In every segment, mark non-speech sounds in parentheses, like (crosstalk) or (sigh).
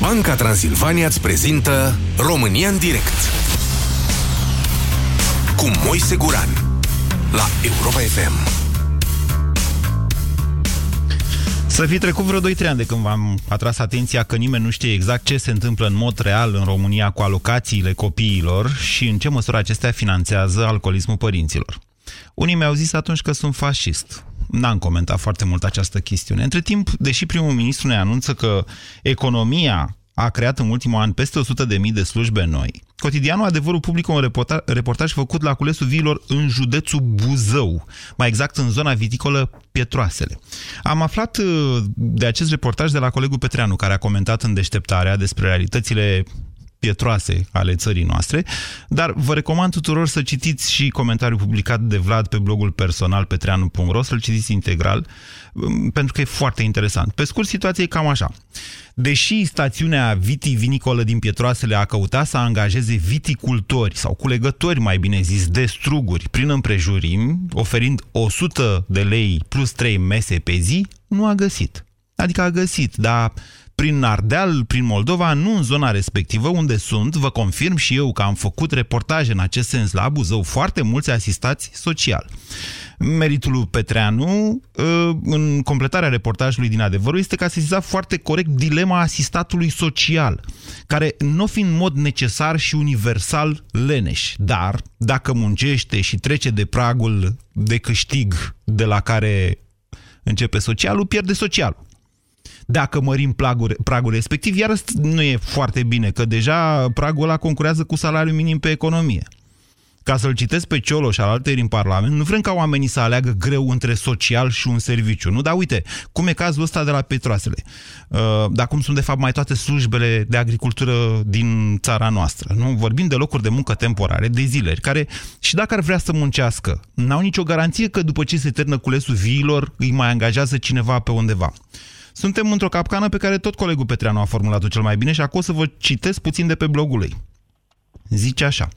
Banca Transilvania îți prezintă România în direct cu Moise Guran la Europa FM. Să fi trecut vreo 2-3 ani de când v-am atras atenția că nimeni nu știe exact ce se întâmplă în mod real în România cu alocațiile copiilor și în ce măsură acestea finanțează alcoolismul părinților. Unii mi-au zis atunci că sunt fascist. N-am comentat foarte mult această chestiune. Între timp, deși primul ministru ne anunță că economia a creat în ultimul an peste 100.000 de slujbe noi. Cotidianul Adevărul publică un reportaj, reportaj făcut la culesul viilor în județul Buzău, mai exact în zona viticolă Pietroasele. Am aflat uh, de acest reportaj de la colegul Petreanu, care a comentat în deșteptarea despre realitățile pietroase ale țării noastre, dar vă recomand tuturor să citiți și comentariul publicat de Vlad pe blogul personal petreanu.ro, să-l citiți integral, um, pentru că e foarte interesant. Pe scurt, situația e cam așa. Deși stațiunea vitivinicolă din Pietroasele a căutat să angajeze viticultori sau culegători, mai bine zis, de struguri prin împrejurim, oferind 100 de lei plus 3 mese pe zi, nu a găsit. Adică a găsit, dar prin Ardeal, prin Moldova, nu în zona respectivă unde sunt, vă confirm și eu că am făcut reportaje în acest sens la Buzău, foarte mulți asistați social. Meritul lui Petreanu, ă, în completarea reportajului din adevărul, este că a sesizat foarte corect dilema asistatului social, care nu fi în mod necesar și universal leneș, dar dacă muncește și trece de pragul de câștig de la care începe socialul, pierde socialul dacă mărim pragul, pragul respectiv, iar nu e foarte bine, că deja pragul ăla concurează cu salariul minim pe economie. Ca să-l citesc pe Cioloș și al alteri în Parlament, nu vrem ca oamenii să aleagă greu între social și un serviciu. Nu, dar uite, cum e cazul ăsta de la Petroasele. Uh, dar cum sunt de fapt mai toate slujbele de agricultură din țara noastră. Nu? Vorbim de locuri de muncă temporare, de zileri, care și dacă ar vrea să muncească, n-au nicio garanție că după ce se termină culesul viilor, îi mai angajează cineva pe undeva. Suntem într-o capcană pe care tot colegul Petreanu a formulat-o cel mai bine și acum o să vă citesc puțin de pe blogul lui. Zice așa.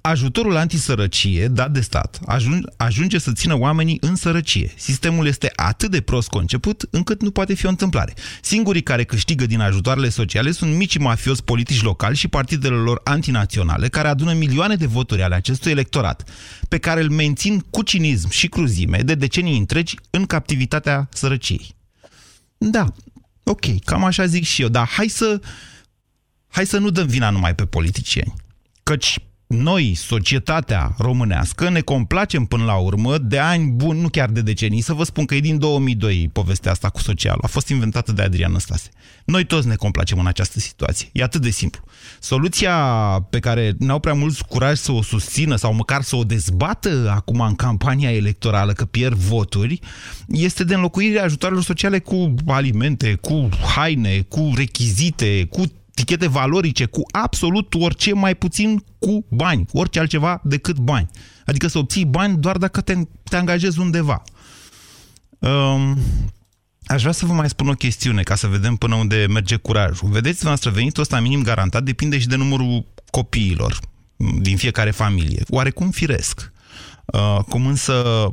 Ajutorul antisărăcie dat de stat ajunge, ajunge să țină oamenii în sărăcie. Sistemul este atât de prost conceput încât nu poate fi o întâmplare. Singurii care câștigă din ajutoarele sociale sunt micii mafioți politici locali și partidele lor antinaționale care adună milioane de voturi ale acestui electorat, pe care îl mențin cu cinism și cruzime de decenii întregi în captivitatea sărăciei. Da, ok, cam așa zic și eu, dar hai să, hai să nu dăm vina numai pe politicieni. Căci noi, societatea românească, ne complacem până la urmă de ani buni, nu chiar de decenii. Să vă spun că e din 2002 povestea asta cu socialul. A fost inventată de Adrian Năstase. Noi toți ne complacem în această situație. E atât de simplu. Soluția pe care n-au prea mulți curaj să o susțină sau măcar să o dezbată acum în campania electorală, că pierd voturi, este de înlocuirea ajutoarelor sociale cu alimente, cu haine, cu rechizite, cu tichete valorice cu absolut orice, mai puțin cu bani, orice altceva decât bani. Adică să obții bani doar dacă te, te angajezi undeva. Um, aș vrea să vă mai spun o chestiune, ca să vedem până unde merge curajul. Vedeți, noastră, venitul ăsta minim garantat depinde și de numărul copiilor din fiecare familie. Oarecum firesc. Uh, cum însă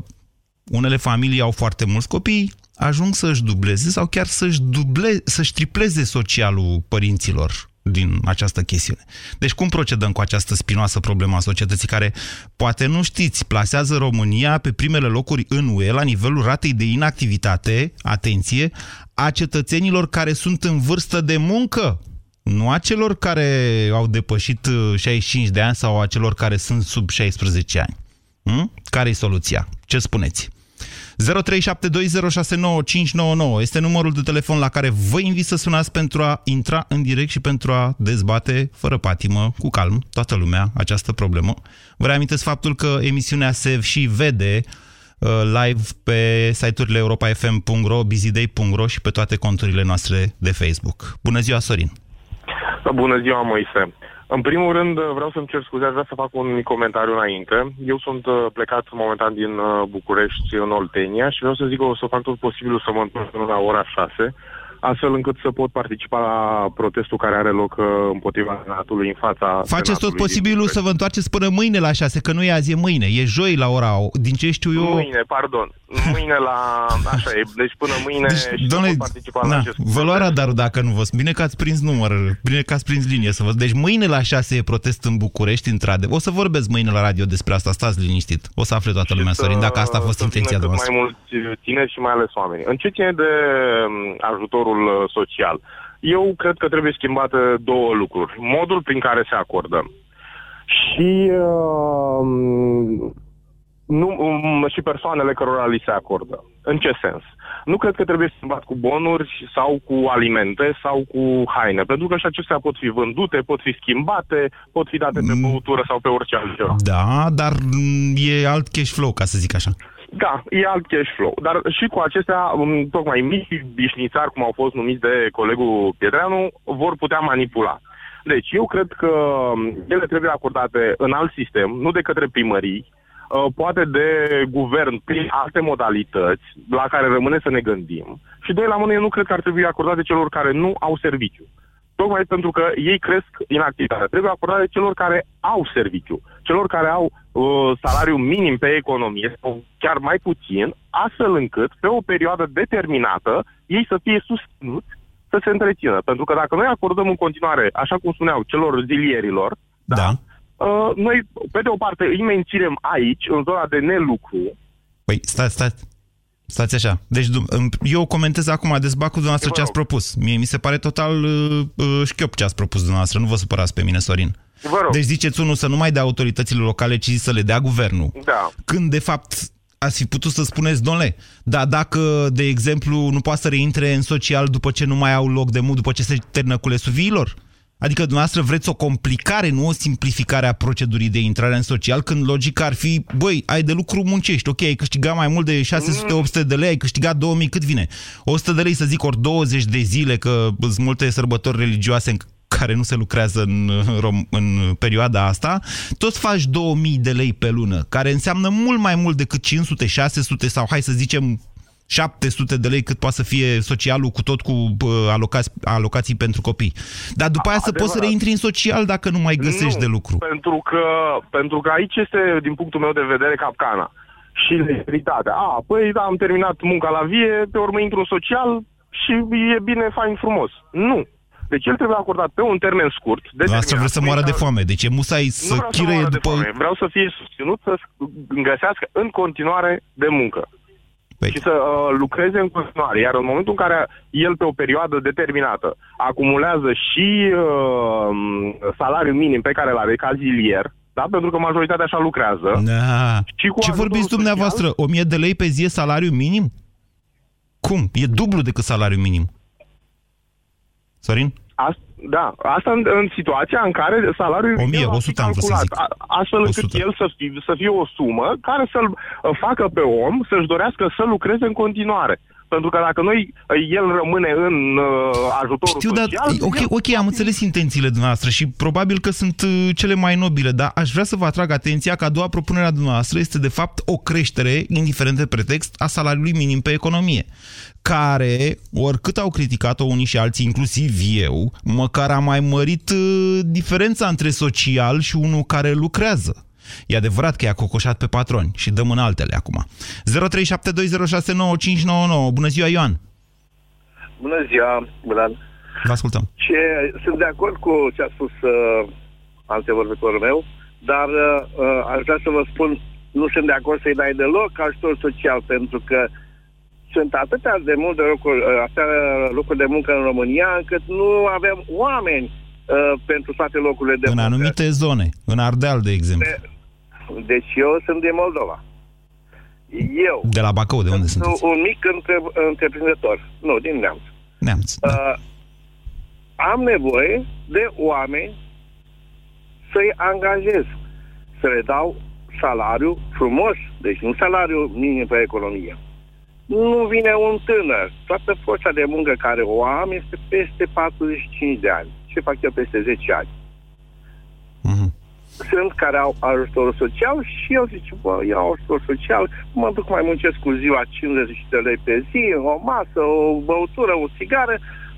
unele familii au foarte mulți copii, ajung să-și dubleze sau chiar să-și, duble, să-și tripleze socialul părinților din această chestiune. Deci cum procedăm cu această spinoasă problemă a societății care, poate nu știți, plasează România pe primele locuri în UE la nivelul ratei de inactivitate, atenție, a cetățenilor care sunt în vârstă de muncă, nu a celor care au depășit 65 uh, de ani sau a celor care sunt sub 16 ani. Hmm? Care e soluția? Ce spuneți? 0372069599 este numărul de telefon la care vă invit să sunați pentru a intra în direct și pentru a dezbate fără patimă, cu calm, toată lumea, această problemă. Vă reamintesc faptul că emisiunea se și vede uh, live pe site-urile europa.fm.ro, busyday.ro și pe toate conturile noastre de Facebook. Bună ziua, Sorin! Bună ziua, Moise! În primul rând, vreau să-mi cer scuze, vreau să fac un mic comentariu înainte. Eu sunt uh, plecat momentan din uh, București în Oltenia și vreau să zic că o să fac tot posibilul să mă întorc până la ora 6, astfel încât să pot participa la protestul care are loc uh, împotriva Senatului în fața Faceți tot posibilul să vă întoarceți până mâine la 6, că nu e azi, e mâine, e joi la ora, din ce știu eu... Mâine, pardon, mâine la... Așa e, deci până mâine deci, și doamne, pot participa na, la acest Vă lua radarul dacă nu vă... Bine că ați prins număr, bine că ați prins linie să vă... Deci mâine la 6 e protest în București, într-adevăr. O să vorbesc mâine la radio despre asta, stați liniștit. O să afle toată lumea, Sorin, dacă asta a fost intenția dumneavoastră. mai mulți tineri și mai ales oameni. În ce ține de um, ajutorul uh, social, eu cred că trebuie schimbate două lucruri. Modul prin care se acordă și, uh, nu, um, și persoanele cărora li se acordă. În ce sens? Nu cred că trebuie schimbat cu bonuri sau cu alimente sau cu haine, pentru că și acestea pot fi vândute, pot fi schimbate, pot fi date pe mm. băutură sau pe orice altceva. Da, dar e alt cash flow, ca să zic așa. Da, e alt cash flow. Dar și cu acestea, um, tocmai mici bișnițari, cum au fost numiți de colegul Pietreanu, vor putea manipula. Deci, eu cred că um, ele trebuie acordate în alt sistem, nu de către primării, uh, poate de guvern prin alte modalități la care rămâne să ne gândim. Și doi la mână, eu nu cred că ar trebui acordate celor care nu au serviciu tocmai pentru că ei cresc inactivitatea. Trebuie acordate celor care au serviciu, celor care au uh, salariu minim pe economie, sau chiar mai puțin, astfel încât, pe o perioadă determinată, ei să fie susținuți să se întrețină. Pentru că dacă noi acordăm în continuare, așa cum spuneau, celor zilierilor, da. Da, uh, noi, pe de o parte, îi menținem aici, în zona de nelucru. Păi, stai, stai, Stați așa. Deci eu comentez acum, dezbat cu dumneavoastră ce ați propus. Mie mi se pare total uh, uh, șchiop ce ați propus dumneavoastră. Nu vă supărați pe mine, Sorin. Vă rog. Deci ziceți unul să nu mai dea autoritățile locale, ci să le dea guvernul. Da. Când, de fapt, ați fi putut să spuneți, domnule, dar dacă, de exemplu, nu poate să reintre în social după ce nu mai au loc de mult, după ce se termină culesul viilor? Adică dumneavoastră vreți o complicare, nu o simplificare a procedurii de intrare în social, când logica ar fi, băi, ai de lucru, muncești, ok, ai câștigat mai mult de 600-800 de lei, ai câștigat 2000, cât vine? 100 de lei, să zic, ori 20 de zile, că sunt multe sărbători religioase în care nu se lucrează în, în perioada asta, tot faci 2000 de lei pe lună, care înseamnă mult mai mult decât 500, 600 sau hai să zicem 700 de lei cât poate să fie socialul cu tot cu alocați, alocații pentru copii. Dar după aia Adevărat. să poți să reintri în social dacă nu mai găsești nu, de lucru. Pentru că, pentru că aici este, din punctul meu de vedere, capcana și legalitatea. A, păi da, am terminat munca la vie, pe urmă intru în social și e bine, fain, frumos. Nu. Deci el trebuie acordat pe un termen scurt. Asta vreți să moară de foame. Deci e musai să chirăie după... Vreau să fie susținut să găsească în continuare de muncă. Păi. și să uh, lucreze în continuare. Iar în momentul în care el, pe o perioadă determinată, acumulează și uh, salariul minim pe care îl are ca zilier, da? pentru că majoritatea așa lucrează. Da. Și cu Ce vorbiți dumneavoastră? 1000 de lei pe zi e salariu minim? Cum? E dublu decât salariul minim. Sorin? Asta, da, asta în, în situația în care salariul 1000, 100 am calculat, să zic. astfel încât el să fie, să fie o sumă care să-l uh, facă pe om să-și dorească să lucreze în continuare. Pentru că dacă noi, uh, el rămâne în uh, ajutorul Știu, social... Dar, ok, ok, am înțeles intențiile dumneavoastră și probabil că sunt uh, cele mai nobile, dar aș vrea să vă atrag atenția că a doua propunere a dumneavoastră este de fapt o creștere, indiferent de pretext, a salariului minim pe economie care, oricât au criticat-o unii și alții, inclusiv eu, măcar a mai mărit uh, diferența între social și unul care lucrează. E adevărat că i-a cocoșat pe patroni și dăm în altele acum. 0372069599. Bună ziua, Ioan! Bună ziua, Blan! Vă ascultăm. Ce, sunt de acord cu ce a spus uh, antevorbitorul meu, dar uh, aș vrea să vă spun, nu sunt de acord să-i dai deloc ajutor social, pentru că uh, sunt atâtea de multe locuri, uh, atâtea locuri de muncă în România, încât nu avem oameni uh, pentru toate locurile de în muncă. În anumite zone, în Ardeal, de exemplu. De, deci eu sunt din Moldova. Eu. De la Bacău, de unde sunteți? Un mic între, întreprinzător. Nu, din Neamț. Neamț, da. uh, am nevoie de oameni să-i angajez, să le dau salariu frumos, deci nu salariu minim pe economie nu vine un tânăr. Toată forța de muncă care o am este peste 45 de ani. Ce fac eu peste 10 ani? Mm-hmm. Sunt care au ajutor social și eu zic, bă, iau ajutor social, mă duc mai muncesc cu ziua 50 de lei pe zi, o masă, o băutură, o țigară,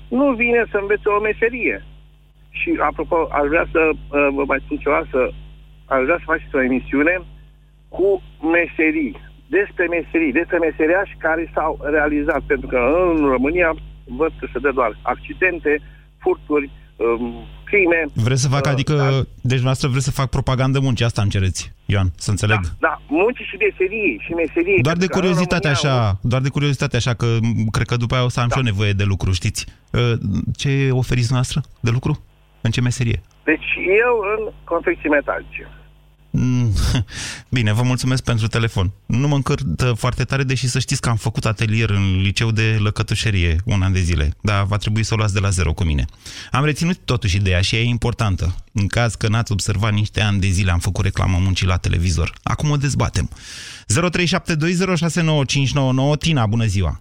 nu vine să învețe o meserie. Și, apropo, aș vrea să uh, vă mai spun ceva, să, aș vrea să faceți o emisiune cu meserii, despre meserii, despre meseriași care s-au realizat, pentru că în România văd că se dă doar accidente, furturi, um, crime. Vreți să fac, uh, adică, da. deci noastră vreți să fac propagandă muncii, asta îmi cereți, Ioan, să înțeleg. Da, da munci și meserie, și meserie. Doar de curiozitate România, așa, doar de curiozitate așa, că cred că după aia o să am da. și o nevoie de lucru, știți. Uh, ce oferiți noastră de lucru? În ce meserie? Deci eu în confecții metalice. Mm, (laughs) bine, vă mulțumesc pentru telefon. Nu mă încărtă foarte tare, deși să știți că am făcut atelier în liceu de lăcătușerie un an de zile, dar va trebui să o luați de la zero cu mine. Am reținut totuși ideea și e importantă. În caz că n-ați observat niște ani de zile, am făcut reclamă muncii la televizor. Acum o dezbatem. 0372069599 Tina, bună ziua!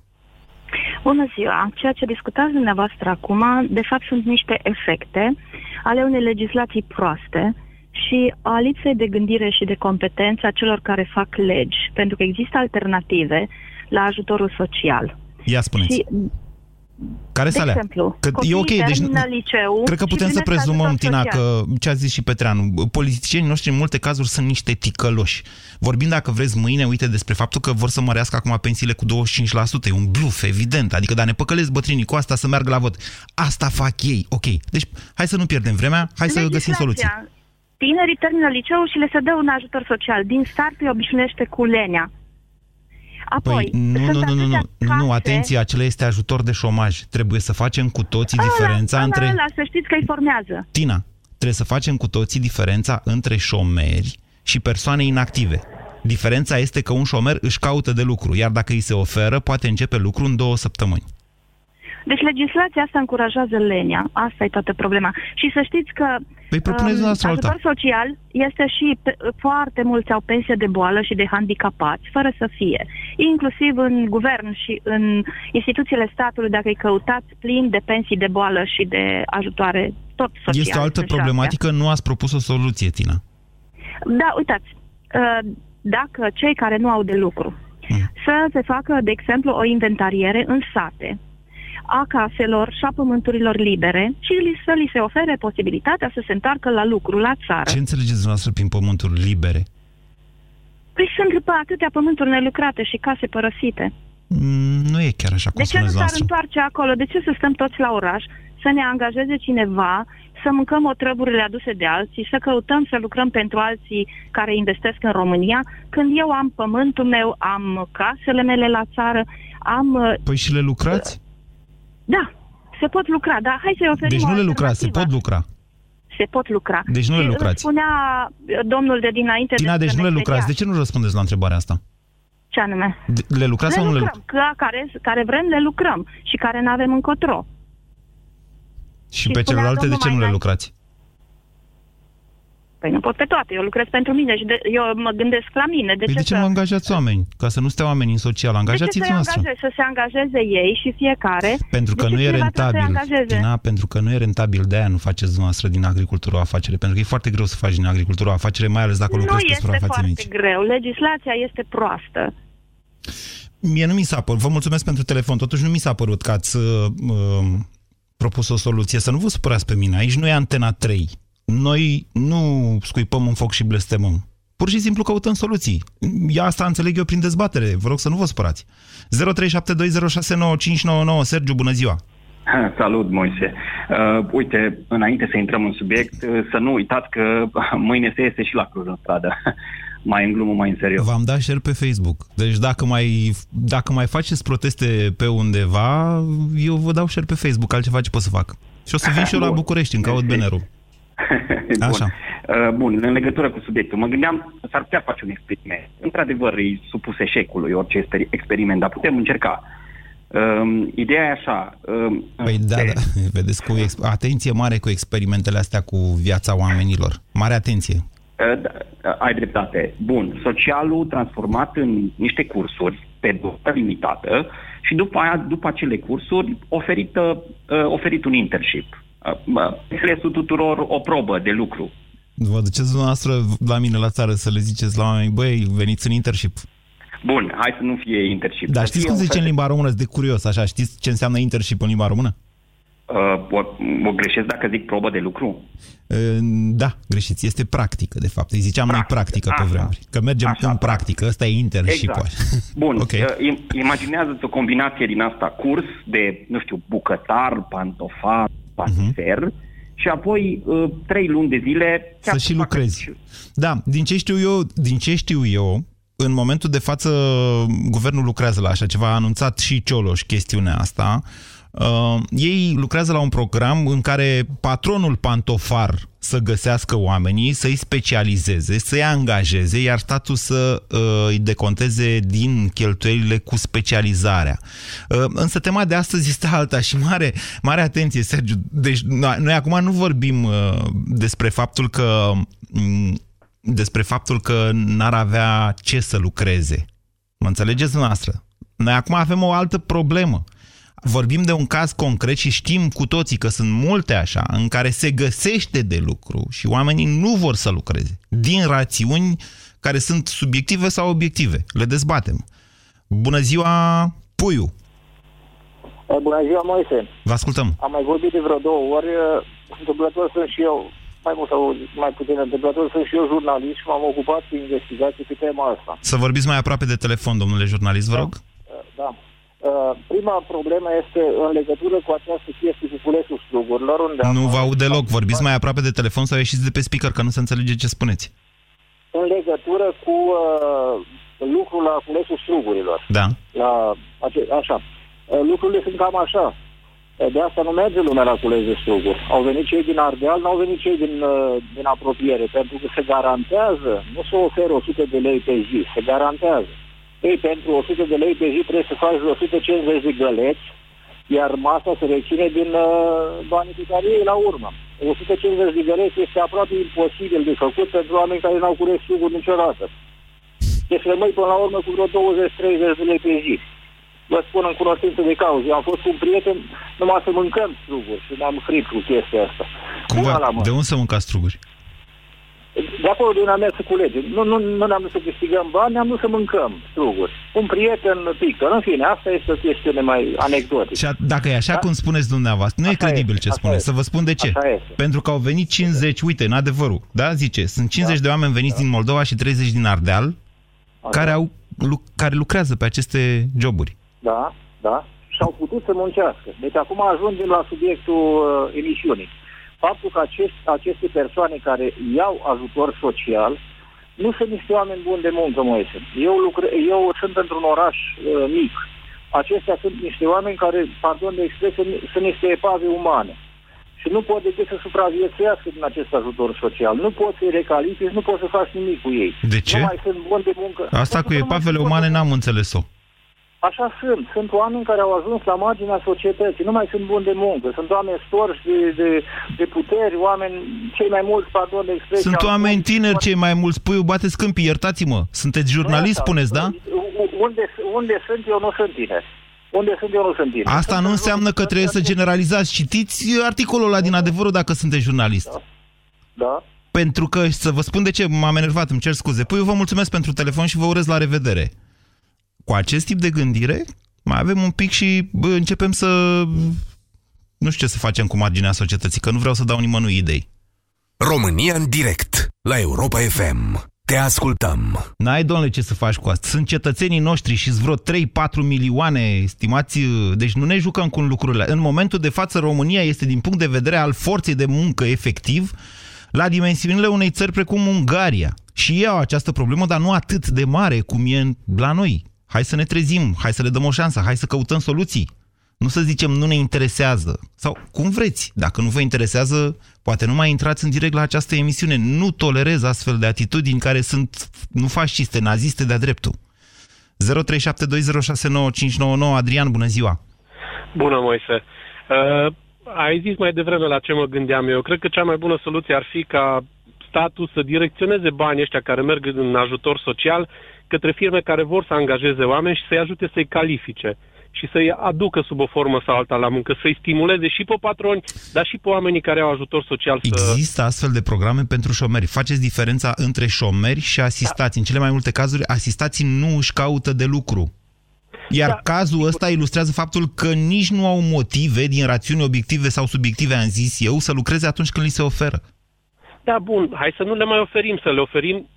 Bună ziua! Ceea ce discutați dumneavoastră acum, de fapt, sunt niște efecte ale unei legislații proaste, și a lipsei de gândire și de competență a celor care fac legi, pentru că există alternative la ajutorul social. Ia spuneți. Și, care de exemplu, că e ok, deci liceu cred că putem să prezumăm, Tina, social. că ce a zis și Petreanu, politicienii noștri în multe cazuri sunt niște ticăloși. Vorbim, dacă vreți, mâine, uite, despre faptul că vor să mărească acum pensiile cu 25%. E un bluf, evident. Adică, dar ne păcălesc bătrânii cu asta să meargă la vot. Asta fac ei, ok. Deci, hai să nu pierdem vremea, hai să găsim soluții tinerii termină liceul și le se dă un ajutor social. Din start îi obișnuiește cu lenea. Apoi, păi, nu, nu, nu, nu, nu, case... nu, atenție, acela este ajutor de șomaj. Trebuie să facem cu toții ăla, diferența ăla, între... Ăla, să știți că îi formează. Tina, trebuie să facem cu toții diferența între șomeri și persoane inactive. Diferența este că un șomer își caută de lucru, iar dacă îi se oferă, poate începe lucru în două săptămâni. Deci legislația asta încurajează lenia. Asta e toată problema. Și să știți că păi propuneți um, ajutor alta. social este și pe, foarte mulți au pensie de boală și de handicapați, fără să fie. Inclusiv în guvern și în instituțiile statului, dacă îi căutați plin de pensii de boală și de ajutoare tot social. Este o altă problematică, nu ați propus o soluție, Tina. Da, uitați, uh, dacă cei care nu au de lucru hmm. să se facă, de exemplu, o inventariere în sate, a caselor și a pământurilor libere și să li se ofere posibilitatea să se întoarcă la lucru, la țară. Ce înțelegeți dumneavoastră prin pământuri libere? Păi sunt pe atâtea pământuri nelucrate și case părăsite. Mm, nu e chiar așa cum De ce nu s-ar întoarce acolo? De ce să stăm toți la oraș, să ne angajeze cineva, să mâncăm otrăburile aduse de alții, să căutăm să lucrăm pentru alții care investesc în România, când eu am pământul meu, am casele mele la țară, am... Păi și le lucrați? Da, se pot lucra, dar hai să-i oferim Deci nu le lucrați, se pot lucra. Se pot lucra. Deci nu le lucrați. Spunea domnul de dinainte... Tina, deci nu le lucrați. De ce nu răspundeți la întrebarea asta? Ce anume? Le lucrați le sau nu le lucrați? Că, care, care vrem, le lucrăm. Și care nu avem încotro. Și, și pe celelalte, de ce nu le lucrați? Păi nu pot pe toate, eu lucrez pentru mine și de, eu mă gândesc la mine. De păi ce, de ce să... nu angajați oameni? Ca să nu stea oamenii în social, angajați-ți noastră. Angajeze, să se angajeze ei și fiecare. Pentru că nu e rentabil. Tina, pentru că nu e rentabil, de aia nu faceți noastră din agricultură o afacere. Pentru că e foarte greu să faci din agricultură o afacere, mai ales dacă nu lucrezi pe suprafațe mici. Nu este foarte greu, legislația este proastă. Mie nu mi s-a părut, vă mulțumesc pentru telefon, totuși nu mi s-a părut că ați uh, propus o soluție. Să nu vă supărați pe mine, aici nu e Antena 3 noi nu scuipăm în foc și blestemăm. Pur și simplu căutăm soluții. Ia asta înțeleg eu prin dezbatere. Vă rog să nu vă supărați. 0372069599 Sergiu, bună ziua! (laughs) Salut, Moise. Uh, uite, înainte să intrăm în subiect, uh, să nu uitați că (laughs) mâine se iese și la Cluj în stradă. (laughs) mai în glumă, mai în serios. V-am dat share pe Facebook. Deci dacă mai, dacă mai faceți proteste pe undeva, eu vă dau share pe Facebook. Altceva ce pot să fac? Și o să vin și eu la București, în caut Beneru. Bun. Așa. Uh, bun, în legătură cu subiectul, mă gândeam, s-ar putea face un experiment. Într-adevăr, e supus eșecului orice experiment, dar putem încerca. Um, ideea e așa. Um, păi da, da, vedeți, cu ex- atenție mare cu experimentele astea cu viața oamenilor. Mare atenție. Uh, da, ai dreptate. Bun, socialul transformat în niște cursuri pe durată limitată și după aia, după acele cursuri, oferit, uh, oferit un internship înțelesul tuturor o probă de lucru. Vă duceți dumneavoastră la mine la țară să le ziceți la oameni, băi, veniți în internship. Bun, hai să nu fie internship. Dar știți cum se zice în limba română? de curios, așa. Știți ce înseamnă internship în limba română? Uh, o, o greșesc dacă zic probă de lucru? Uh, da, greșiți. Este practică, de fapt. Îi ziceam Practic. noi practică pe vremuri. Că mergem așa, în practică. Ăsta e internship. Exact. (laughs) Bun. okay. uh, imaginează-ți o combinație din asta. Curs de, nu știu, bucătar, pantofar, patiser, uh-huh și apoi uh, trei luni de zile... Să și lucrezi. Și... Da, din ce știu eu, din ce știu eu, în momentul de față, guvernul lucrează la așa ceva, a anunțat și Cioloș chestiunea asta. Uh, ei lucrează la un program în care patronul pantofar să găsească oamenii, să-i specializeze, să-i angajeze, iar statul să uh, îi deconteze din cheltuielile cu specializarea. Uh, însă tema de astăzi este alta și mare, mare atenție, Sergiu. Deci noi, noi acum nu vorbim uh, despre faptul că um, despre faptul că n-ar avea ce să lucreze. Mă înțelegeți noastră? Noi acum avem o altă problemă. Vorbim de un caz concret și știm cu toții că sunt multe așa, în care se găsește de lucru și oamenii nu vor să lucreze. Din rațiuni care sunt subiective sau obiective. Le dezbatem. Bună ziua, Puiu! Bună ziua, Moise! Vă ascultăm! Am mai vorbit de vreo două ori. Întâmplător sunt și eu mai mult sau mai puțin întâmplător, sunt și eu jurnalist și m-am ocupat cu investigații pe tema asta. Să vorbiți mai aproape de telefon, domnule jurnalist, vă da. rog. Da. Uh, prima problemă este în legătură cu această chestie cu culesul strugurilor. Unde nu vă aud deloc. Vorbiți mai aproape de telefon sau ieșiți de pe speaker, că nu se înțelege ce spuneți. În legătură cu uh, lucrul la culesul strugurilor. Da. La, ace, așa. Uh, lucrurile sunt cam așa. De asta nu merge lumea la cules de struguri. Au venit cei din Ardeal, nu au venit cei din, uh, din apropiere, pentru că se garantează, nu se oferă 100 de lei pe zi, se garantează. Ei, pentru 100 de lei pe zi trebuie să faci 150 de găleți, iar masa se reține din uh, banii pe care ei la urmă. 150 de găleți este aproape imposibil de făcut pentru oameni care n-au cules struguri niciodată. Deci rămâi până la urmă cu vreo 20-30 de lei pe zi vă spun în cunoștință de cauză. Eu am fost cu un prieten numai să mâncăm struguri și ne-am frit cu chestia asta. Cum vă, de unde să mâncați struguri? De acolo din a mea să culege. Nu, nu, nu ne-am dus să câștigăm bani, ne-am dus să mâncăm struguri. Un prieten pică. În fine, asta este o chestiune mai anecdotică. Și a, dacă e așa da? cum spuneți dumneavoastră, nu așa e credibil este, ce spuneți. Să vă spun de ce. Pentru că au venit 50, uite, în adevărul, da, zice, sunt 50 da. de oameni veniți da. din Moldova și 30 din Ardeal, care, au, care lucrează pe aceste joburi da, da, și au putut să muncească. Deci acum ajungem la subiectul uh, emisiunii. Faptul că acești, aceste persoane care iau ajutor social nu sunt niște oameni buni de muncă, Moise. Eu, lucre, eu sunt într-un oraș uh, mic. Acestea sunt niște oameni care, pardon de expresie, sunt niște epave umane. Și nu pot decât să supraviețuiască din acest ajutor social. Nu pot să-i recalifici, nu pot să faci nimic cu ei. De ce? Nu mai sunt buni de muncă. Asta cu epavele umane n-am înțeles-o. Așa sunt. Sunt oameni care au ajuns la marginea societății. Nu mai sunt buni de muncă. Sunt oameni storși de, de, de puteri, oameni cei mai mulți, pardon de expresie. Sunt oameni tineri cei mai mulți. Pui, bateți câmpii, iertați-mă. Sunteți jurnalist, spuneți, da? Unde, unde sunt eu nu sunt tineri. Unde sunt eu nu sunt tineri. Asta sunt nu înseamnă că trebuie să generalizați. Citiți articolul ăla din adevărul dacă sunteți jurnalist. Da. da. Pentru că, să vă spun de ce m-am enervat, îmi cer scuze. Păi eu vă mulțumesc pentru telefon și vă urez la revedere cu acest tip de gândire mai avem un pic și bă, începem să... Nu știu ce să facem cu marginea societății, că nu vreau să dau nimănui idei. România în direct, la Europa FM. Te ascultăm. N-ai, domnule, ce să faci cu asta. Sunt cetățenii noștri și vreo 3-4 milioane, estimați, deci nu ne jucăm cu lucrurile. În momentul de față, România este, din punct de vedere al forței de muncă efectiv, la dimensiunile unei țări precum Ungaria. Și ei au această problemă, dar nu atât de mare cum e la noi. Hai să ne trezim, hai să le dăm o șansă, hai să căutăm soluții. Nu să zicem nu ne interesează. Sau cum vreți. Dacă nu vă interesează, poate nu mai intrați în direct la această emisiune. Nu tolerez astfel de atitudini care sunt nu fasciste, naziste de-a dreptul. 0372069599 Adrian, bună ziua! Bună, Moise! Uh, ai zis mai devreme la ce mă gândeam eu. Cred că cea mai bună soluție ar fi ca statul să direcționeze banii ăștia care merg în ajutor social către firme care vor să angajeze oameni și să-i ajute să-i califice. și să-i aducă sub o formă sau alta la muncă, să-i stimuleze și pe patroni, dar și pe oamenii care au ajutor social. Să... Există astfel de programe pentru șomeri. Faceți diferența între șomeri și asistați. Da. În cele mai multe cazuri, asistații nu își caută de lucru. Iar da, cazul ăsta ilustrează faptul că nici nu au motive din rațiuni obiective sau subiective, am zis eu, să lucreze atunci când li se oferă. Da, bun, hai să nu le mai oferim, să le oferim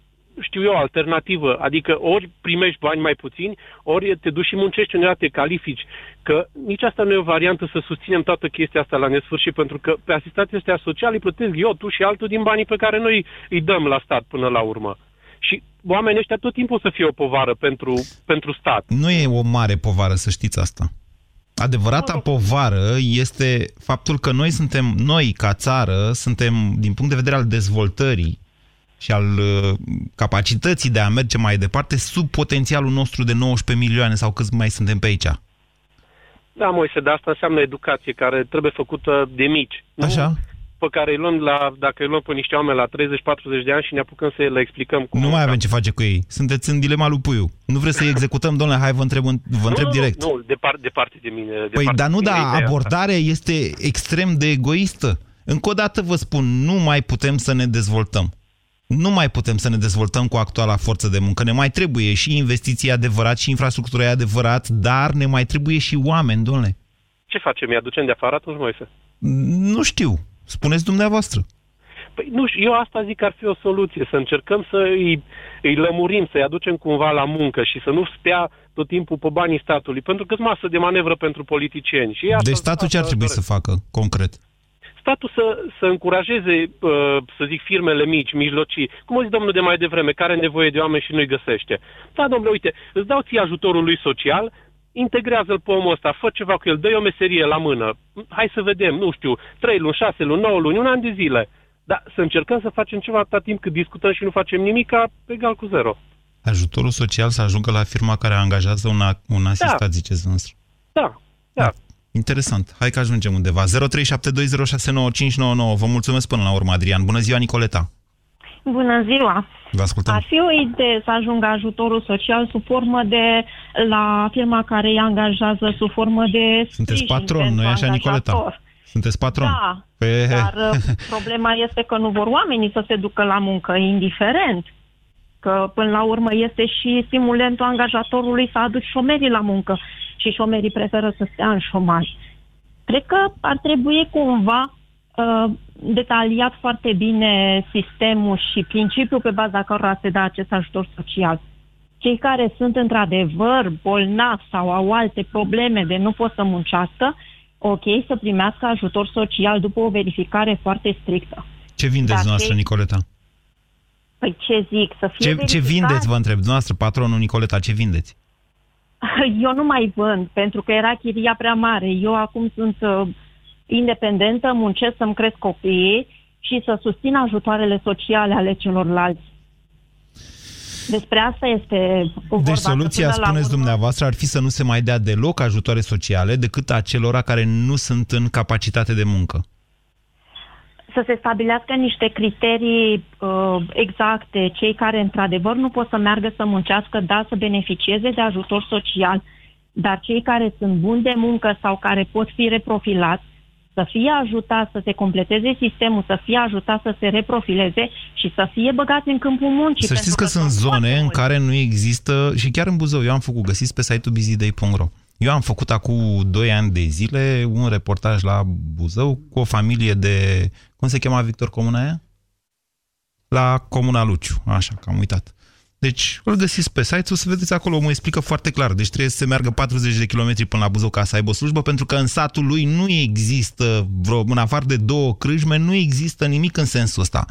știu eu, alternativă. Adică ori primești bani mai puțini, ori te duci și muncești undeva, te califici. Că nici asta nu e o variantă să susținem toată chestia asta la nesfârșit, pentru că pe asistații astea sociale îi plătesc eu, tu și altul din banii pe care noi îi dăm la stat până la urmă. Și oamenii ăștia tot timpul să fie o povară pentru, pentru stat. Nu e o mare povară, să știți asta. Adevărata povară este faptul că noi suntem, noi ca țară, suntem, din punct de vedere al dezvoltării, și al uh, capacității de a merge mai departe sub potențialul nostru de 19 milioane sau câți mai suntem pe aici. Da, Moise, dar asta înseamnă educație care trebuie făcută de mici. Nu? Așa. Pe care îi luăm la, dacă îi luăm pe niște oameni la 30-40 de ani și ne apucăm să le explicăm cum... Nu mai avem ce face cu ei. Sunteți în dilema lui Puiu. Nu vreți să-i executăm, domnule, hai vă întreb, vă întreb nu, direct. Nu, nu, departe, departe de mine. De păi, dar nu, da, abordarea asta. este extrem de egoistă. Încă o dată vă spun, nu mai putem să ne dezvoltăm nu mai putem să ne dezvoltăm cu actuala forță de muncă. Ne mai trebuie și investiții adevărat și infrastructura e adevărat, dar ne mai trebuie și oameni, domnule. Ce facem? Îi aducem de afară atunci, Moise? Nu știu. Spuneți dumneavoastră. Păi nu știu, eu asta zic că ar fi o soluție, să încercăm să îi, îi lămurim, să-i aducem cumva la muncă și să nu stea tot timpul pe banii statului, pentru că sunt masă de manevră pentru politicieni. Și deci statul ce ar trebui să facă, concret? Statul să, să încurajeze, uh, să zic, firmele mici, mijlocii, cum o zis domnul de mai devreme, care are nevoie de oameni și nu-i găsește. Da, domnule, uite, îți dau ție ajutorul lui social, integrează-l pe omul ăsta, fă ceva cu el, dă-i o meserie la mână, hai să vedem, nu știu, 3 luni, 6 luni, 9 luni, un an de zile. Dar să încercăm să facem ceva atâta timp cât discutăm și nu facem nimic, ca egal cu zero. Ajutorul social să ajungă la firma care angajează un, un asistat, da. ziceți dumneavoastră. Da, da. da. Interesant. Hai că ajungem undeva. 0372069599. Vă mulțumesc până la urmă, Adrian. Bună ziua, Nicoleta. Bună ziua. Vă ascultăm. Ar fi o idee să ajungă ajutorul social sub formă de la firma care îi angajează sub formă de Sunteți patron, nu așa, Nicoleta? Sunteți patron. Da, Pe... dar (laughs) uh, problema este că nu vor oamenii să se ducă la muncă, indiferent. Că până la urmă este și stimulentul angajatorului să aduci șomerii la muncă și șomerii preferă să stea în șomaj. Cred că ar trebui cumva uh, detaliat foarte bine sistemul și principiul pe baza cărora se dă acest ajutor social. Cei care sunt într-adevăr bolnavi sau au alte probleme de nu pot să muncească, ok, să primească ajutor social după o verificare foarte strictă. Ce vindeți dumneavoastră, Nicoleta? Păi ce zic, să fie ce, ce vindeți, vă întreb, dumneavoastră, patronul Nicoleta, ce vindeți? (laughs) Eu nu mai vând, pentru că era chiria prea mare. Eu acum sunt uh, independentă, muncesc să-mi cresc copiii și să susțin ajutoarele sociale ale celorlalți. Despre asta este vorba. Deci soluția, spuneți urmă, dumneavoastră, ar fi să nu se mai dea deloc ajutoare sociale decât acelora care nu sunt în capacitate de muncă să se stabilească niște criterii uh, exacte, cei care într-adevăr nu pot să meargă să muncească, da, să beneficieze de ajutor social, dar cei care sunt buni de muncă sau care pot fi reprofilați, să fie ajutați să se completeze sistemul, să fie ajutați să se reprofileze și să fie băgați în câmpul muncii. Să știți că, că sunt zone în care nu există, și chiar în Buzău, eu am făcut, găsiți pe site-ul busyday.ro. Eu am făcut acum 2 ani de zile un reportaj la Buzău cu o familie de... Cum se chema Victor Comuna aia? La Comuna Luciu, așa, că am uitat. Deci îl găsiți pe site, o să vedeți acolo, mă explică foarte clar. Deci trebuie să se meargă 40 de kilometri până la Buzău ca să aibă o slujbă, pentru că în satul lui nu există, vreo, în afară de două crâșme, nu există nimic în sensul ăsta.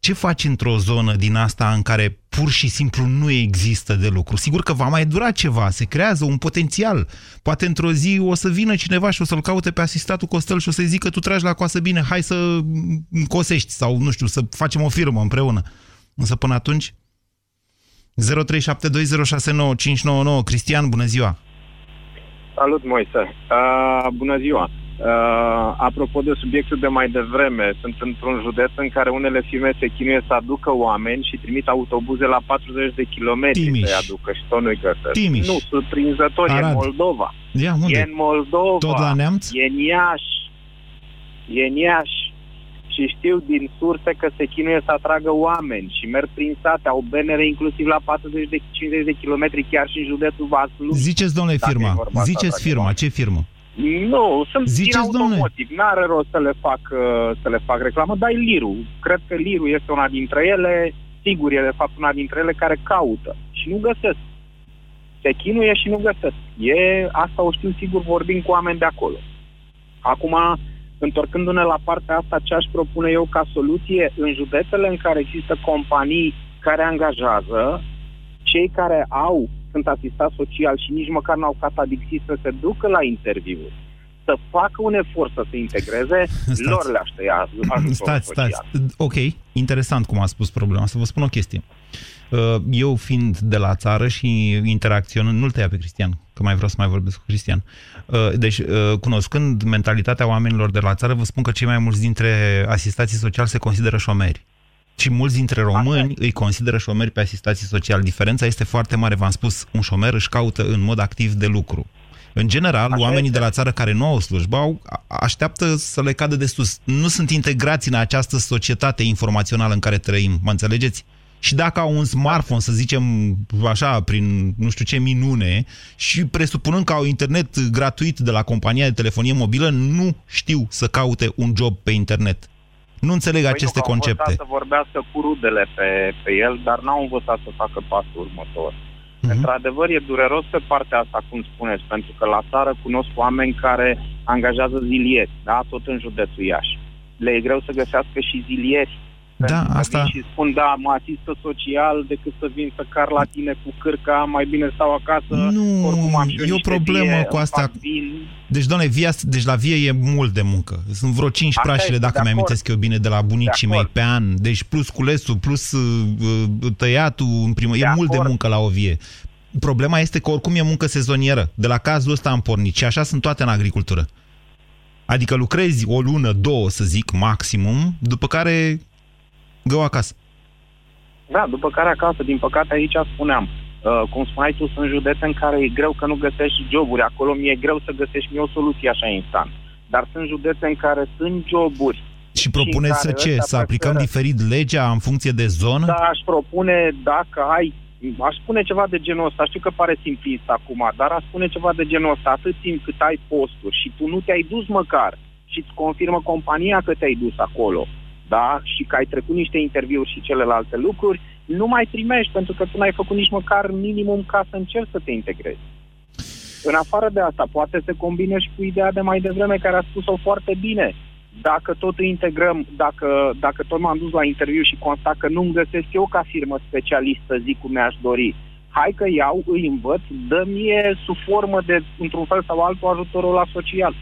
Ce faci într-o zonă din asta în care pur și simplu nu există de lucru? Sigur că va mai dura ceva, se creează un potențial. Poate într-o zi o să vină cineva și o să-l caute pe asistatul Costel și o să-i zică tu tragi la coasă bine, hai să cosești sau nu știu, să facem o firmă împreună. Însă până atunci 0372069599 Cristian, bună ziua! Salut, Moise! Uh, bună ziua! Uh, apropo de subiectul de mai devreme, sunt într-un județ în care unele firme se chinuie să aducă oameni și trimit autobuze la 40 de kilometri să-i aducă și tot nu-i găsesc. Timiș. Nu, surprinzător, Arad. e în Moldova. Ia, unde? E în Moldova. Tot la Neamț? E în Iași. E în Iași. Și știu din surse că se chinuie să atragă oameni și merg prin sate, au benere inclusiv la 40 de 50 de kilometri, chiar și în județul Vaslui. Ziceți, domnule, firma. Ziceți firma. Ce firmă? Nu, sunt Ziceți, din automotiv. N-are rost să le, fac, uh, să le fac reclamă, dar e Liru. Cred că Liru este una dintre ele, sigur e de fapt una dintre ele care caută și nu găsesc. Se chinuie și nu găsesc. E, asta o știu sigur vorbind cu oameni de acolo. Acum, întorcându-ne la partea asta, ce aș propune eu ca soluție, în județele în care există companii care angajează, cei care au sunt asistat social și nici măcar n-au catadixit să se ducă la interviu, să facă un efort să se integreze, (laughs) stați. lor le-aș tăia Stați, stați. Ok, interesant cum a spus problema. Să vă spun o chestie. Uh, eu fiind de la țară și interacționând, nu-l tăia pe Cristian, că mai vreau să mai vorbesc cu Cristian. Uh, deci, uh, cunoscând mentalitatea oamenilor de la țară, vă spun că cei mai mulți dintre asistații sociali se consideră șomeri și mulți dintre români îi consideră șomeri pe asistații sociali. Diferența este foarte mare. V-am spus, un șomer își caută în mod activ de lucru. În general, Așa oamenii este. de la țară care nu au slujbă au, așteaptă să le cadă de sus. Nu sunt integrați în această societate informațională în care trăim. Mă înțelegeți? Și dacă au un smartphone, să zicem așa, prin nu știu ce minune, și presupunând că au internet gratuit de la compania de telefonie mobilă, nu știu să caute un job pe internet. Nu înțeleg păi aceste nu, concepte. Au să vorbească cu rudele pe, pe el, dar n-au învățat să facă pasul următor. Uh-huh. Într-adevăr, e dureros pe partea asta, cum spuneți, pentru că la țară cunosc oameni care angajează zilieri, da, tot în județul Iași. Le e greu să găsească și zilieri da, asta... Și spun, da, mă asistă social decât să vin să car la tine cu cârca, mai bine stau acasă. Nu, oricum am e o problemă vie, cu asta. Deci, doamne, via, deci la vie e mult de muncă. Sunt vreo 5 Asta prașile, dacă mi amintesc eu bine, de la bunicii de mei pe an. Deci plus culesul, plus uh, uh tăiatul în primă. De e acord. mult de muncă la o vie. Problema este că oricum e muncă sezonieră. De la cazul ăsta am pornit și așa sunt toate în agricultură. Adică lucrezi o lună, două, să zic, maximum, după care Go acasă. Da, după care acasă, din păcate aici spuneam, uh, cum spuneai tu, sunt județe în care e greu că nu găsești joburi, acolo mi-e greu să găsești mie o soluție așa instant. Dar sunt județe în care sunt joburi. Și propuneți să ce? Să aplicăm preferă... diferit legea în funcție de zonă? Da, aș propune dacă ai aș spune ceva de genul ăsta, știu că pare simplist acum, dar aș spune ceva de genul ăsta, atât timp cât ai posturi și tu nu te-ai dus măcar și îți confirmă compania că te-ai dus acolo, da, și că ai trecut niște interviuri și celelalte lucruri, nu mai primești pentru că tu n-ai făcut nici măcar minimum ca să încerci să te integrezi. În afară de asta, poate se combine și cu ideea de mai devreme care a spus-o foarte bine. Dacă tot îi integrăm, dacă, dacă tot m-am dus la interviu și constat că nu-mi găsesc eu ca firmă specialistă, zic cum mi-aș dori, hai că iau, îi învăț, dă mie sub formă de, într-un fel sau altul, ajutorul la social.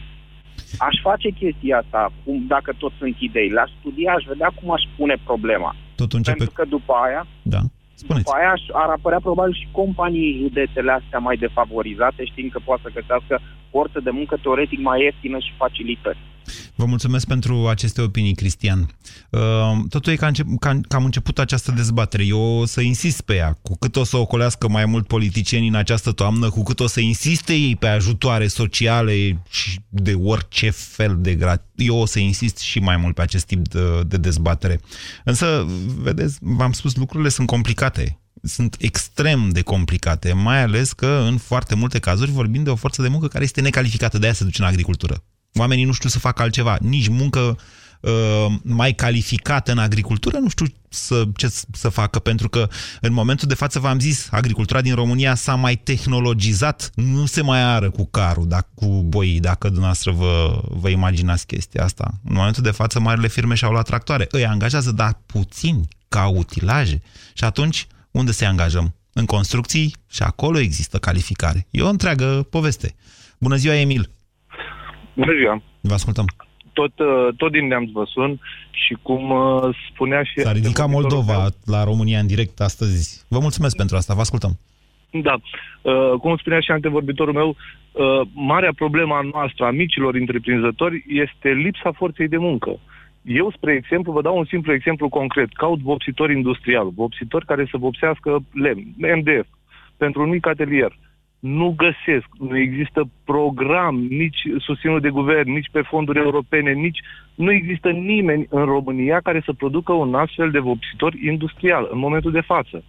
Aș face chestia asta, cum, dacă tot sunt idei. La studia aș vedea cum aș pune problema. Tot începe... Pentru că după aia, da. Spuneți. după aia ar apărea probabil și companii județele astea mai defavorizate, știind că poate să găsească forță de muncă teoretic mai ieftină și facilități. Vă mulțumesc pentru aceste opinii, Cristian. Uh, totul e că am început această dezbatere. Eu o să insist pe ea. Cu cât o să ocolească mai mult politicienii în această toamnă, cu cât o să insiste ei pe ajutoare sociale și de orice fel de grad. Eu o să insist și mai mult pe acest tip de, de dezbatere. Însă, vedeți, v-am spus, lucrurile sunt complicate sunt extrem de complicate, mai ales că în foarte multe cazuri vorbim de o forță de muncă care este necalificată, de aia se duce în agricultură. Oamenii nu știu să facă altceva, nici muncă uh, mai calificată în agricultură, nu știu să, ce să facă, pentru că în momentul de față v-am zis, agricultura din România s-a mai tehnologizat, nu se mai ară cu carul, dacă, cu boii, dacă dumneavoastră vă, vă imaginați chestia asta. În momentul de față, marile firme și-au luat tractoare. Îi angajează, dar puțini, ca utilaje. Și atunci, unde se angajăm? În construcții și acolo există calificare. E o întreagă poveste. Bună ziua, Emil! Bună ziua! Vă ascultăm! Tot, uh, tot din Neamț vă sun și cum uh, spunea și... S-a ridicat Moldova meu, la România în direct astăzi. Vă mulțumesc pentru asta, vă ascultăm. Da. Uh, cum spunea și antevorbitorul meu, uh, marea problemă a noastră, a micilor întreprinzători, este lipsa forței de muncă. Eu, spre exemplu, vă dau un simplu exemplu concret. Caut vopsitori industrial, vopsitori care să vopsească lemn, MDF, pentru un mic atelier. Nu găsesc, nu există program nici susținut de guvern, nici pe fonduri europene, nici nu există nimeni în România care să producă un astfel de vopsitor industrial în momentul de față.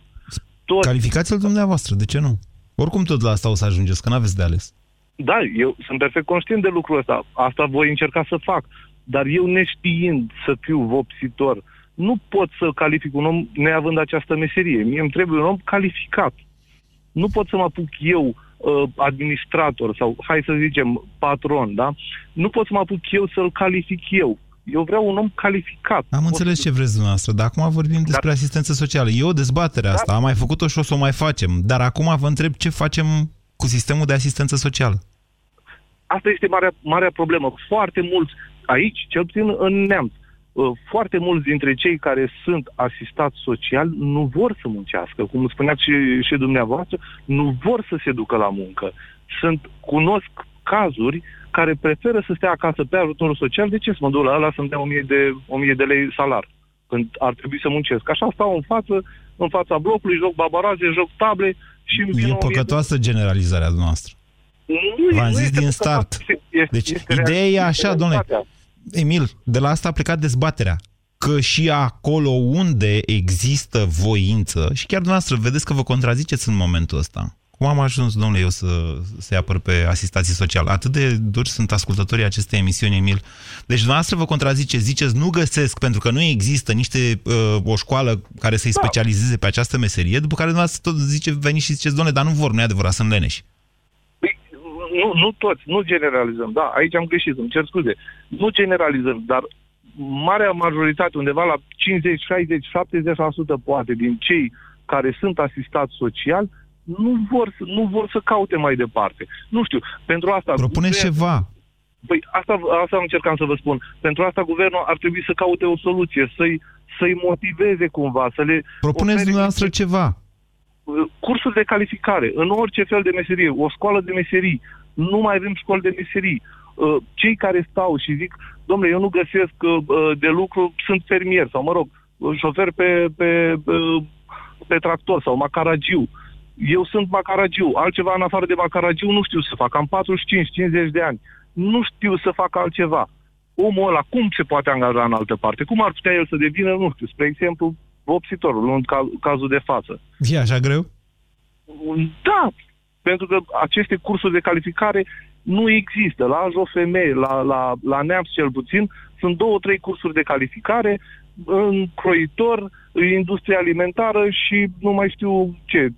Tot... Calificați-l dumneavoastră, de ce nu? Oricum tot la asta o să ajungeți, că n-aveți de ales. Da, eu sunt perfect conștient de lucrul ăsta. Asta voi încerca să fac. Dar eu neștiind să fiu vopsitor, nu pot să calific un om neavând această meserie. Mie îmi trebuie un om calificat. Nu pot să mă apuc eu uh, administrator sau, hai să zicem, patron, da? Nu pot să mă apuc eu să-l calific eu. Eu vreau un om calificat. Am înțeles să... ce vreți dumneavoastră, dar acum vorbim despre dar... asistență socială. E o dezbatere asta, dar... am mai făcut-o și o să o mai facem. Dar acum vă întreb ce facem cu sistemul de asistență socială. Asta este marea, marea problemă. Foarte mulți aici, cel puțin în neamț, uh, foarte mulți dintre cei care sunt asistați social nu vor să muncească, cum spuneați și, și dumneavoastră, nu vor să se ducă la muncă. Sunt, cunosc cazuri care preferă să stea acasă pe ajutorul social, de ce să mă duc la ăla să-mi dea 1000 de, 1000 de lei salar, când ar trebui să muncesc. Așa stau în față, în fața blocului, joc babaraze, joc table și... E păcătoasă de... generalizarea noastră. V-am zis din start. Este, deci, este ideea e așa, domnule. Emil, de la asta a plecat dezbaterea. Că și acolo unde există voință, și chiar dumneavoastră vedeți că vă contraziceți în momentul ăsta. Cum am ajuns, domnule, eu să, să apăr pe asistații sociale? Atât de duri sunt ascultătorii acestei emisiuni, Emil. Deci dumneavoastră vă contrazice, ziceți, nu găsesc, pentru că nu există niște, uh, o școală care să-i da. specializeze pe această meserie, după care dumneavoastră tot zice, veniți și ziceți, domnule, dar nu vor, nu e adevărat, sunt leneși nu, nu toți, nu generalizăm, da, aici am greșit, îmi cer scuze. Nu generalizăm, dar marea majoritate, undeva la 50, 60, 70% poate din cei care sunt asistați social, nu vor, nu vor să caute mai departe. Nu știu, pentru asta... Propuneți ceva. Păi asta, asta încercam să vă spun. Pentru asta guvernul ar trebui să caute o soluție, să-i, să-i motiveze cumva, să le... Propuneți dumneavoastră ceva. Cursuri de calificare, în orice fel de meserie, o școală de meserii, nu mai avem școli de meserii. Uh, cei care stau și zic, domnule, eu nu găsesc uh, de lucru, sunt fermier sau, mă rog, șofer pe, pe, pe tractor sau macaragiu. Eu sunt macaragiu, altceva în afară de macaragiu nu știu să fac. Am 45-50 de ani. Nu știu să fac altceva. Omul ăla cum se poate angaja în altă parte? Cum ar putea el să devină, nu știu, spre exemplu, vopsitorul, în cazul de față? E așa greu? Da, pentru că aceste cursuri de calificare nu există. La AJOFM, la, la, la NEAMS cel puțin, sunt două, trei cursuri de calificare în croitor, industrie alimentară și nu mai știu ce,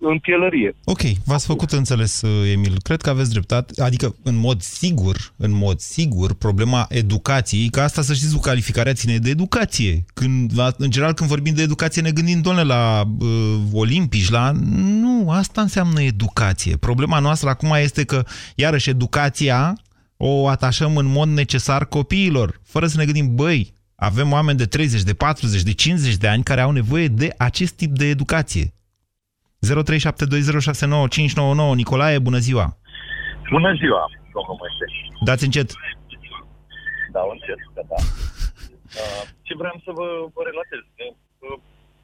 în pielărie. Ok, v-ați făcut înțeles, uh, Emil. Cred că aveți dreptate. Adică, în mod sigur, în mod sigur, problema educației, că asta, să știți, cu calificarea ține de educație. Când, în general, când vorbim de educație, ne gândim, doamne, la uh, olimpici, la... Nu, asta înseamnă educație. Problema noastră acum este că, iarăși, educația o atașăm în mod necesar copiilor, fără să ne gândim, băi, avem oameni de 30, de 40, de 50 de ani care au nevoie de acest tip de educație. 0372069599 Nicolae, bună ziua! Bună ziua, domnul Moise! Dați încet! Da, încet, că da. (laughs) Uh, ce vreau să vă, vă relatez? Uh,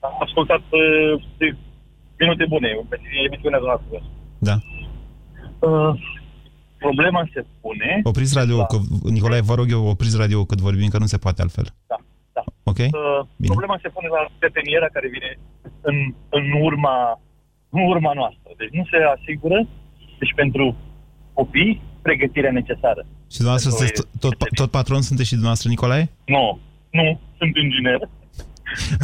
am ascultat uh, de minute bune, emisiunea noastră. Da. Uh, problema se pune... Opriți radio, la... că, Nicolae, vă rog eu, opriți radio cât vorbim, că nu se poate altfel. Da, da. Ok? Uh, problema se pune la petenierea care vine în, în urma în urma noastră. Deci nu se asigură, deci pentru copii, pregătirea necesară. Și dumneavoastră sunteți tot, tot patron sunteți și dumneavoastră, Nicolae? Nu, nu, sunt inginer.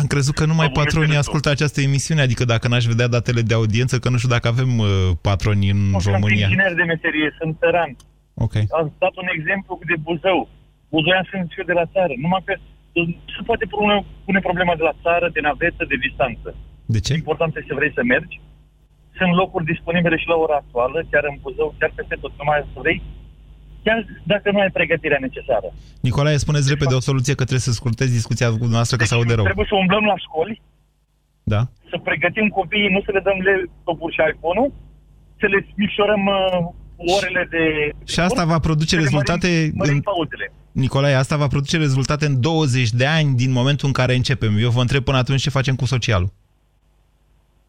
Am crezut că numai patronii ascultă această emisiune, adică dacă n-aș vedea datele de audiență, că nu știu dacă avem uh, patroni în nu, România. Sunt inginer de meserie, sunt tăran. Ok. Am dat un exemplu de Buzău. Buzoian sunt și eu de la țară. Numai că se poate pune, pune problema de la țară, de navetă, de distanță. De ce? Important este să vrei să mergi, sunt locuri disponibile și la ora actuală, chiar în Buzău, chiar peste tot, numai să vrei, chiar dacă nu ai pregătirea necesară. Nicolae, spuneți repede o soluție că trebuie să scurtezi discuția cu noastră, că deci, se aude rău. Trebuie să umblăm la școli, Da. Să pregătim copiii, nu să le dăm laptopuri și iPhone-ul, să le micșorăm uh, orele de... Și asta va produce rezultate... Mărim, mărim în... pauzele. Nicolae, asta va produce rezultate în 20 de ani din momentul în care începem. Eu vă întreb până atunci ce facem cu socialul.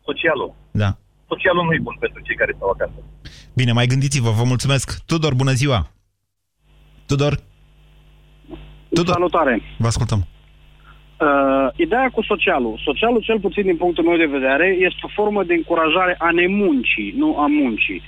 Socialul? Da. Socialul nu e bun pentru cei care stau acasă. Bine, mai gândiți-vă, vă mulțumesc. Tudor, bună ziua! Tudor? Tudor. Salutare! Vă ascultăm. Uh, ideea cu socialul. Socialul, cel puțin din punctul meu de vedere, este o formă de încurajare a nemuncii, nu a muncii.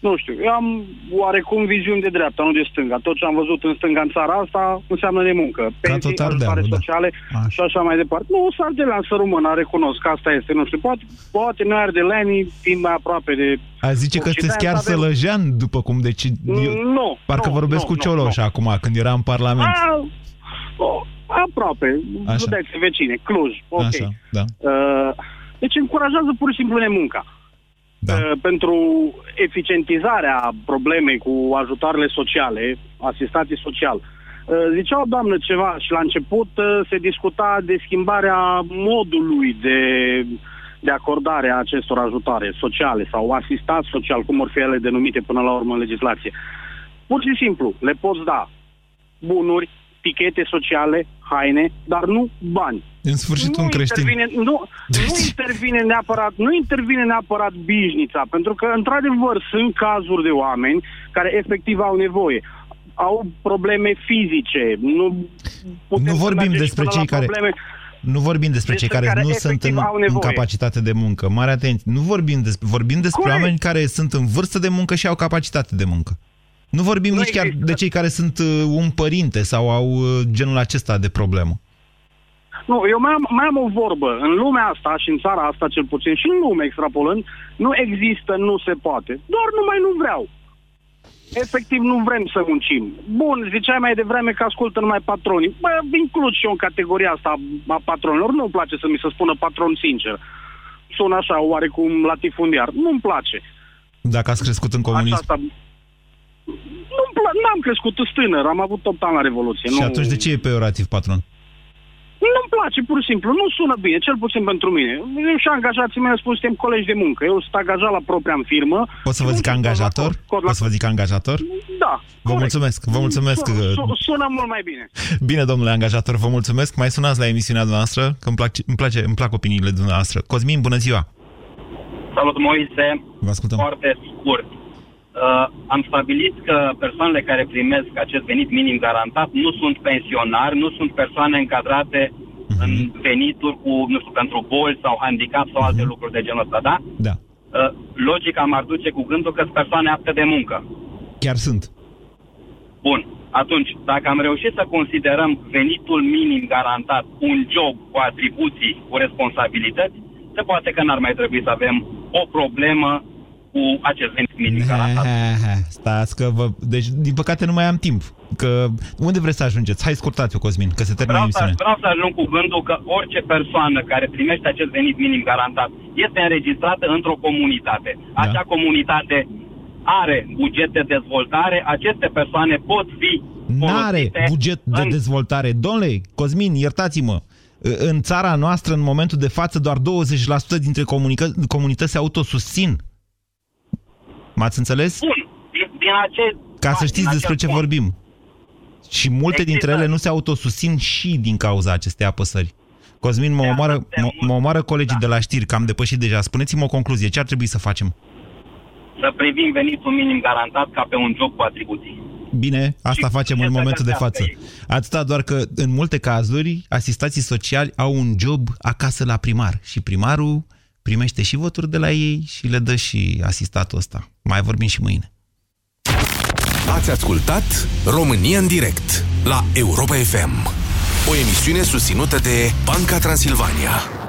Nu știu, eu am oarecum viziuni de dreapta, nu de stânga. Tot ce am văzut în stânga în țara asta înseamnă nemuncă. Pensii, ajutoare da. sociale așa. și așa mai departe. Nu, s Ardelan să rămână, recunosc că asta este, nu știu. Poate, poate noi ardelenii, fiind mai aproape de... A zice că sunteți chiar avem... sălăjean, după cum, deci... Eu, nu, Parcă nu, vorbesc nu, cu Cioloș nu, acum, când era în Parlament. A, o, aproape, județe vecine, Cluj, ok. Așa, da. Uh, deci încurajează pur și simplu nemunca da. Uh, pentru eficientizarea problemei cu ajutoarele sociale, asistații social. Uh, zicea o doamnă ceva și la început uh, se discuta de schimbarea modului de, de acordare a acestor ajutoare sociale sau asistat social, cum or fi ele denumite până la urmă în legislație. Pur și simplu, le poți da bunuri, tichete sociale, haine, dar nu bani. În sfârșit nu un creștin. Intervine, nu, deci... nu (laughs) intervine neapărat, nu intervine neapărat bișnița, pentru că într-adevăr sunt cazuri de oameni care efectiv au nevoie au probleme fizice. Nu, nu vorbim despre cei care... Probleme, nu vorbim despre cei care, care nu sunt în, în capacitate de muncă. Mare atenție. Nu vorbim despre, vorbim despre Corect. oameni care sunt în vârstă de muncă și au capacitate de muncă. Nu vorbim nu nici chiar de cei care sunt uh, un părinte sau au uh, genul acesta de problemă. Nu, eu mai am, mai am o vorbă. În lumea asta și în țara asta, cel puțin, și în lume extrapolând, nu există, nu se poate. Doar numai nu vreau. Efectiv, nu vrem să muncim. Bun, ziceai mai devreme că ascultă numai patronii. Bă, includ și eu în categoria asta a patronilor. Nu-mi place să mi se spună patron sincer. Sună așa, oarecum latifundiar. Nu-mi place. Dacă ați crescut în comunism? Asta, nu am crescut tânăr, am avut 8 ani la Revoluție. Și nu... atunci de ce e peorativ patron? Nu-mi place, pur și simplu. Nu sună bine, cel puțin pentru mine. Eu și angajații mei spun suntem colegi de muncă. Eu sunt angajat la propria în firmă. Pot să vă zic angajator? Cod, Pot să vă zic angajator? Da. Vă corect. mulțumesc, vă mulțumesc. Sună, sună mult mai bine. Bine, domnule angajator, vă mulțumesc. Mai sunați la emisiunea noastră, că îmi, plac, îmi, place, îmi plac opiniile dumneavoastră. Cosmin, bună ziua! Salut, Moise! Vă ascultăm. Foarte scurt. Uh, am stabilit că persoanele care primesc acest venit minim garantat nu sunt pensionari, nu sunt persoane încadrate uh-huh. în venituri cu, nu știu, pentru boli sau handicap sau uh-huh. alte mhm. lucruri de genul ăsta, da? Da. Uh, logica m-ar duce cu gândul că sunt persoane apte de muncă. Chiar sunt. Bun. Atunci, dacă am reușit să considerăm venitul minim garantat un job cu atribuții, cu responsabilități, se poate că n-ar mai trebui să avem o problemă cu acest venit minim garantat. Stați că vă... Deci, din păcate, nu mai am timp. Că unde vreți să ajungeți? Hai, scurtați-o, Cosmin, că se termină vreau emisiunea. Să, vreau să ajung cu gândul că orice persoană care primește acest venit minim garantat este înregistrată într-o comunitate. Da. Acea comunitate are buget de dezvoltare, aceste persoane pot fi N-are buget de în... dezvoltare. Domnule, Cosmin, iertați-mă, în țara noastră, în momentul de față, doar 20% dintre comunități se autosusțin. M-ați înțeles? Bun. Din, din acest, Ca să știți despre ce punct. vorbim. Și multe exact. dintre ele nu se autosusțin și din cauza acestei apăsări. Cosmin, mă omoară, mă, mă omoară colegii da. de la știri, că am depășit deja. Spuneți-mi o concluzie. Ce ar trebui să facem? Să privim venitul minim garantat ca pe un job cu atribuții. Bine, asta și facem în momentul de față. Atâta doar că, în multe cazuri, asistații sociali au un job acasă la primar și primarul primește și voturi de la ei și le dă și asistatul ăsta. Mai vorbim și mâine. Ați ascultat România în direct la Europa FM, o emisiune susținută de Banca Transilvania.